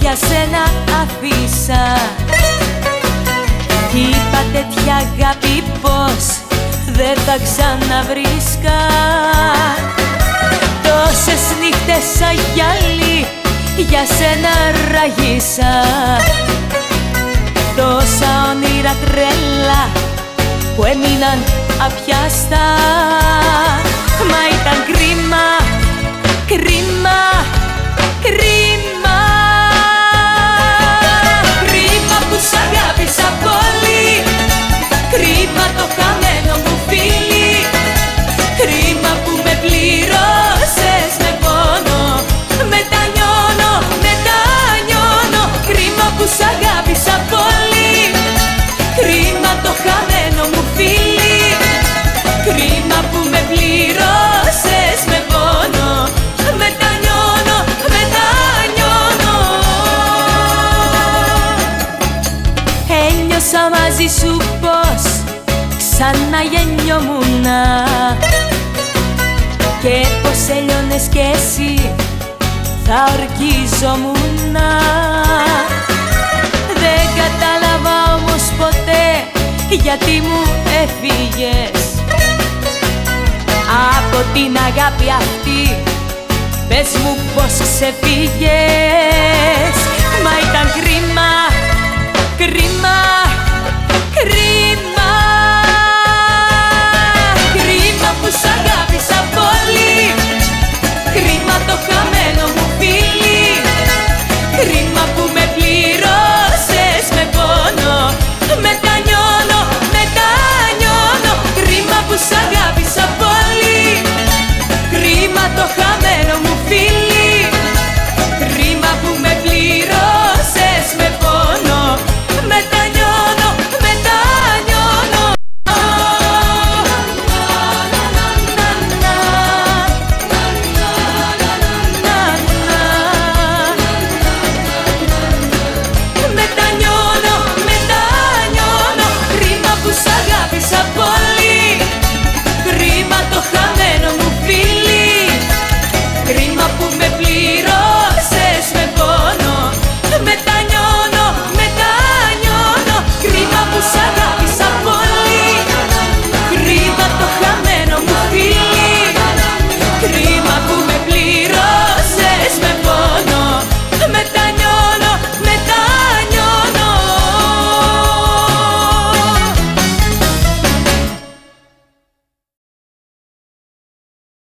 για σένα αφήσα Κι είπα τέτοια αγάπη πως δεν θα ξαναβρίσκα. Τόσες νύχτες σαν γυαλί για σένα ραγίσα. Τόσα όνειρα τρέλα που έμειναν απιάστα. Μα ήταν κρίμα, κρίμα, αγάπησα πολύ. Κρίμα το χαμένο μου φίλι. Κρίμα που με πλήρωσες με πόνο. Μετανιώνω, μετανιώνω Ένιωσα μαζί σου πως ξαναγεννιόμουνα Και πως έλειωνες κι εσύ θα ορκίζομουνα γιατί μου έφυγες. Από την αγάπη αυτή πες μου πως ξεφύγες